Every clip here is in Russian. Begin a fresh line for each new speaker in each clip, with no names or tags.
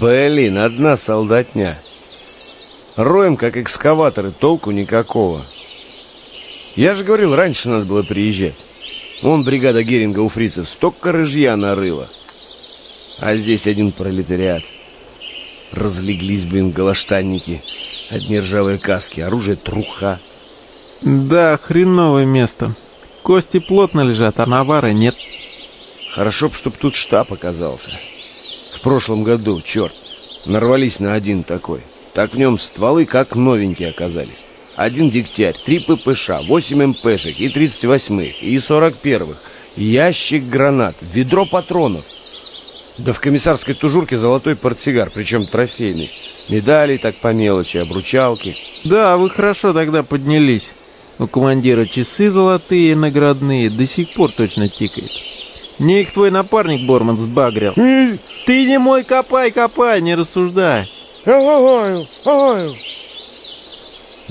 Блин, одна солдатня. Роем, как экскаваторы, толку никакого. Я же говорил, раньше надо было приезжать. Вон бригада Геринга у фрицев столько рыжья нарыла. А здесь один пролетариат. Разлеглись, блин, галаштанники. Одни ржавые каски, оружие труха.
Да, хреновое место. Кости плотно лежат, а навара нет.
Хорошо б, чтоб тут штаб оказался. В прошлом году, черт, нарвались на один такой. Так в нем стволы как новенькие оказались. Один дегтярь, три ППШ, восемь МПшек и тридцать восьмых, и сорок первых, ящик гранат, ведро патронов. Да в комиссарской тужурке золотой портсигар, причем трофейный. Медали так по мелочи, обручалки.
Да, вы хорошо тогда поднялись. У командира часы золотые, наградные, до сих пор точно тикает. Их твой напарник Борман сбагрил. Ты не мой копай, копай, не рассуждай.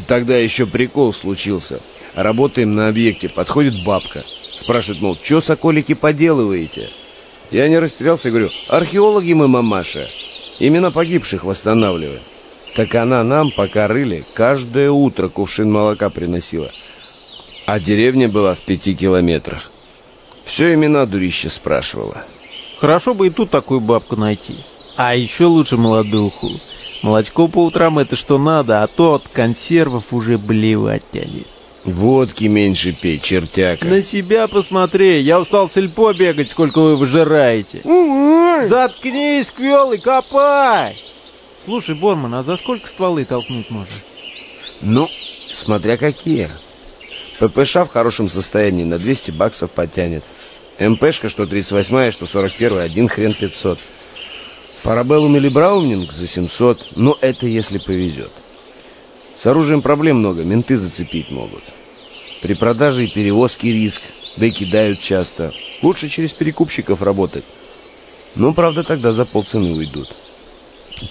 Тогда еще прикол случился. Работаем на объекте, подходит бабка. Спрашивает, мол, что, соколики, поделываете? Я не растерялся и говорю, археологи мы, мамаша. Имена погибших восстанавливаем. Так она нам, пока рыли, каждое утро кувшин молока приносила. А деревня была в пяти километрах. Все имена дурище спрашивала.
Хорошо бы и тут такую бабку найти. А еще лучше молодуху. Молочко по утрам это что надо, а то от консервов уже блевать тянет.
Водки меньше пей, чертяка.
На себя посмотри, я устал сельпо бегать, сколько вы выжираете. Заткнись, квел, и копай! Слушай, Борман, а за сколько стволы толкнуть можно?
Ну, смотря какие. ППШ в хорошем состоянии на 200 баксов потянет. МПшка, что 38-я, что 41-я, один хрен 500. Парабеллум или Браунинг за 700, но это если повезет. С оружием проблем много, менты зацепить могут. При продаже и перевозке риск, да и кидают часто. Лучше через перекупщиков работать. Но, правда, тогда за полцены уйдут.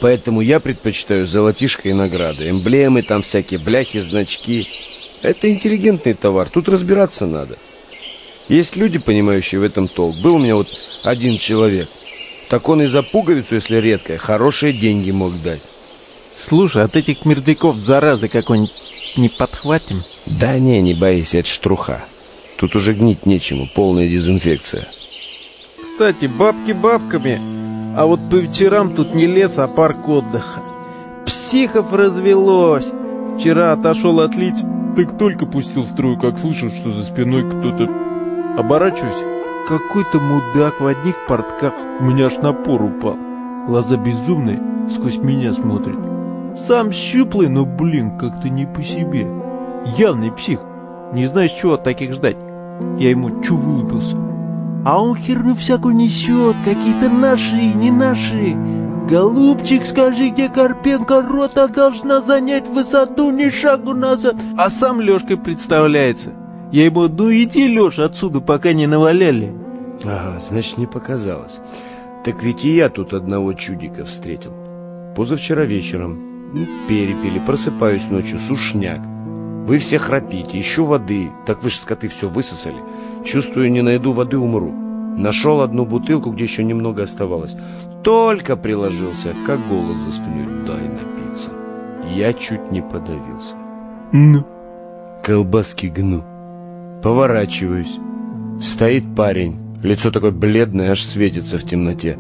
Поэтому я предпочитаю золотишко и награды. Эмблемы там всякие, бляхи, значки. Это интеллигентный товар, тут разбираться надо. Есть люди, понимающие в этом толк. Был у меня вот один человек. Так он и за пуговицу, если редкая, хорошие деньги мог дать.
Слушай, от этих мертвяков заразы какой-нибудь не подхватим?
Да не, не боись, это штруха. Тут уже гнить нечему, полная дезинфекция.
Кстати, бабки бабками, а вот по вечерам тут не лес, а парк отдыха. Психов развелось. Вчера отошел отлить, так только пустил струю, как слышу, что за спиной кто-то... Оборачиваюсь. Какой-то мудак в одних портках. У меня аж напор упал. Глаза безумные, сквозь меня смотрит. Сам щуплый, но, блин, как-то не по себе. Явный псих. Не знаешь, чего от таких ждать. Я ему чу вылупился. А он херню всякую несет, какие-то наши, не наши. Голубчик, скажи, где Карпенко рота должна занять высоту ни шагу назад. А сам Лешкой представляется. Я ему, ну иди, Леша, отсюда, пока не наваляли.
Ага, значит, не показалось. Так ведь и я тут одного чудика встретил. Позавчера вечером. Ну, перепили, просыпаюсь ночью, сушняк. Вы все храпите, ищу воды. Так вы ж, скоты, все высосали. Чувствую, не найду воды, умру. Нашел одну бутылку, где еще немного оставалось. Только приложился, как голос за спиной. Дай напиться. Я чуть не подавился.
Ну?
Колбаски гну. Поворачиваюсь. Стоит парень. Лицо такое бледное, аж светится в темноте.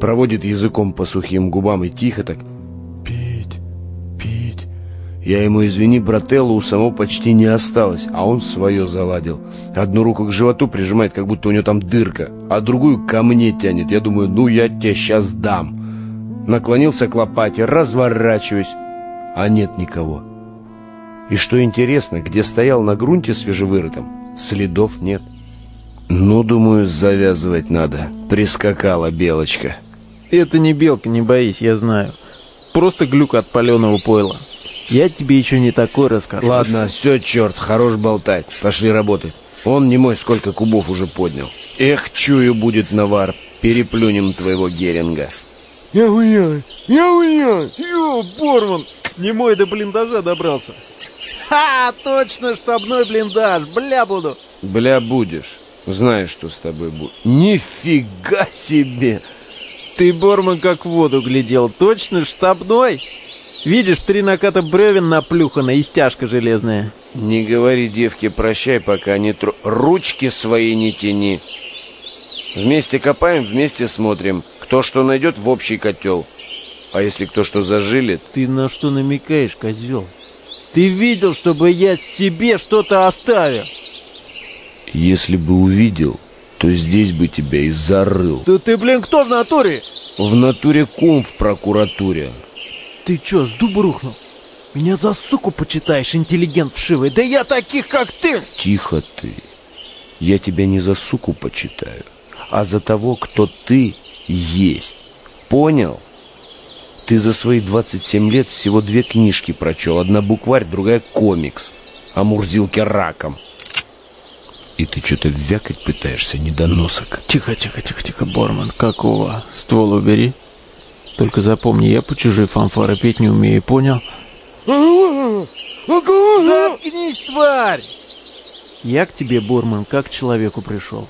Проводит языком по сухим губам и тихо так. Я ему, извини, брателло у самого почти не осталось, а он свое заладил. Одну руку к животу прижимает, как будто у него там дырка, а другую ко мне тянет. Я думаю, ну я тебе сейчас дам. Наклонился к лопате, разворачиваюсь, а нет никого. И что интересно, где стоял на грунте свежевырытом, следов нет. Ну, думаю, завязывать надо. Прискакала белочка.
Это не белка, не боись, я знаю. Просто глюк от паленого пойла. Я тебе еще не такой расскажу.
Ладно, все, черт, хорош болтать. Пошли работать. Он не мой сколько кубов уже поднял. Эх, чую, будет навар. Переплюнем твоего Геринга.
Яу-яу, яу-яу, ё, Борман, не мой до блиндажа добрался. Ха, точно, штабной блиндаж, бля буду.
Бля будешь. Знаю, что с тобой будет. Нифига себе!
Ты, Борман, как в воду глядел. Точно штабной? Видишь, три наката бревен наплюхано и стяжка железная.
Не говори девке прощай, пока не тру... Ручки свои не тяни. Вместе копаем, вместе смотрим. Кто что найдет в общий котел. А если кто что зажилит...
Ты на что намекаешь, козел? Ты видел, чтобы я себе что-то оставил?
Если бы увидел, то здесь бы тебя и зарыл.
Да ты, блин, кто в натуре?
В натуре кум в прокуратуре.
Ты чё, с дуба рухнул? Меня за суку почитаешь, интеллигент вшивый. Да я таких, как ты!
Тихо ты. Я тебя не за суку почитаю, а за того, кто ты есть. Понял? Ты за свои 27 лет всего две книжки прочел. Одна букварь, другая комикс. О Мурзилке раком. И ты что-то вякать пытаешься, недоносок.
Тихо, тихо, тихо, тихо, Борман. Какого? Ствол убери. Только запомни, я по чужой фанфары петь не умею, понял? Заткнись, тварь! Я к тебе, Борман, как к человеку пришел.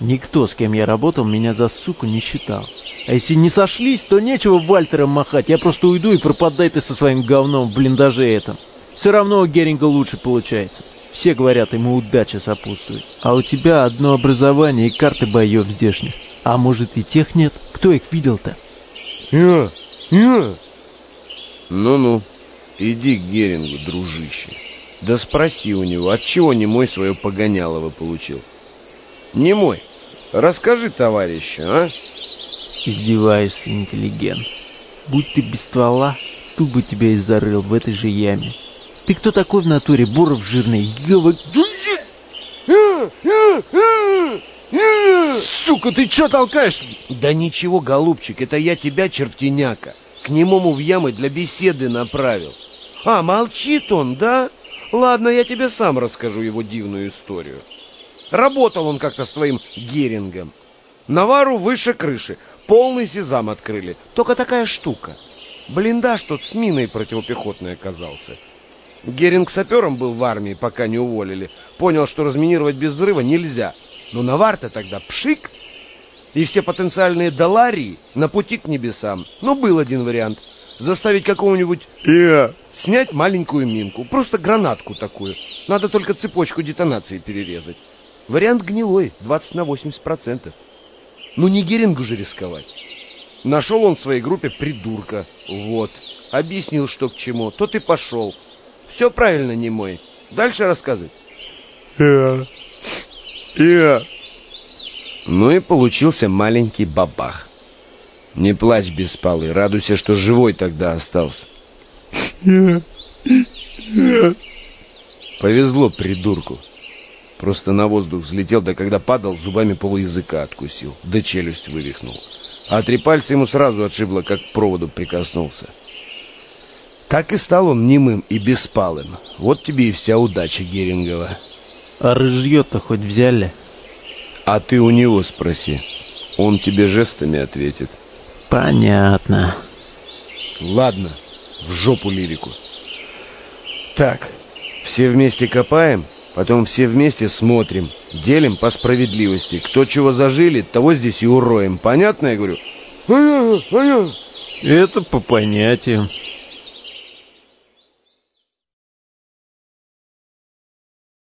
Никто, с кем я работал, меня за суку не считал. А если не сошлись, то нечего Вальтером махать. Я просто уйду и пропадай ты со своим говном в блиндаже этом. Все равно у Геринга лучше получается. Все говорят, ему удача сопутствует. А у тебя одно образование и карты боев здешних. А может и тех нет? Кто их видел-то?
Я, я. Ну-ну, иди к Герингу, дружище. Да спроси у него, отчего не мой свое погонялово получил. Не мой. Расскажи товарищу, а?
Издеваешься, интеллигент. Будь ты без ствола, тут бы тебя и зарыл в этой же яме. Ты кто такой в натуре, Буров жирный? Ёва... Сука, ты чё толкаешь?
Да ничего, голубчик, это я тебя, чертеняка, к немому в ямы для беседы направил. А, молчит он, да? Ладно, я тебе сам расскажу его дивную историю. Работал он как-то с твоим Герингом. Навару выше крыши, полный сезам открыли. Только такая штука. Блиндаж тут с миной противопехотной оказался. Геринг сапером был в армии, пока не уволили. Понял, что разминировать без взрыва нельзя. Но навар-то тогда пшик. И все потенциальные доларии на пути к небесам. Но был один вариант. Заставить какого-нибудь э, снять маленькую минку. Просто гранатку такую. Надо только цепочку детонации перерезать. Вариант гнилой, 20 на 80%. Ну не Герингу же рисковать. Нашел он в своей группе придурка. Вот. Объяснил, что к чему. Тот и пошел. Все правильно, не мой. Дальше рассказывай. Я. Я. Ну и получился маленький бабах. Не плачь, беспалый, радуйся, что живой тогда остался. Повезло придурку. Просто на воздух взлетел, да когда падал, зубами пол языка откусил, да челюсть вывихнул. А три пальца ему сразу отшибло, как к проводу прикоснулся. Так и стал он немым и беспалым. Вот тебе и вся удача Герингова.
А рыжье-то хоть взяли?
А ты у него спроси. Он тебе жестами ответит.
Понятно.
Ладно, в жопу лирику. Так, все вместе копаем, потом все вместе смотрим, делим по справедливости. Кто чего зажили, того здесь и уроем. Понятно, я говорю?
Это по понятиям.